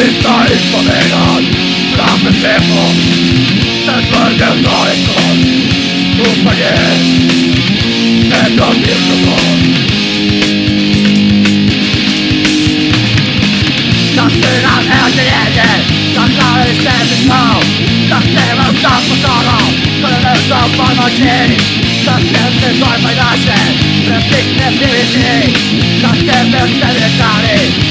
Tister ind for væggeren Flammen slæber Den følge når et kort Du forgæt Den der virkelig bort Der spiller her til ende Der klarer et stemmens navn Der stemmer sammen på sokker For det er som for mig til Der stemte tøj for i nasse Replikken er privitet Der stemmer stemmens nærlig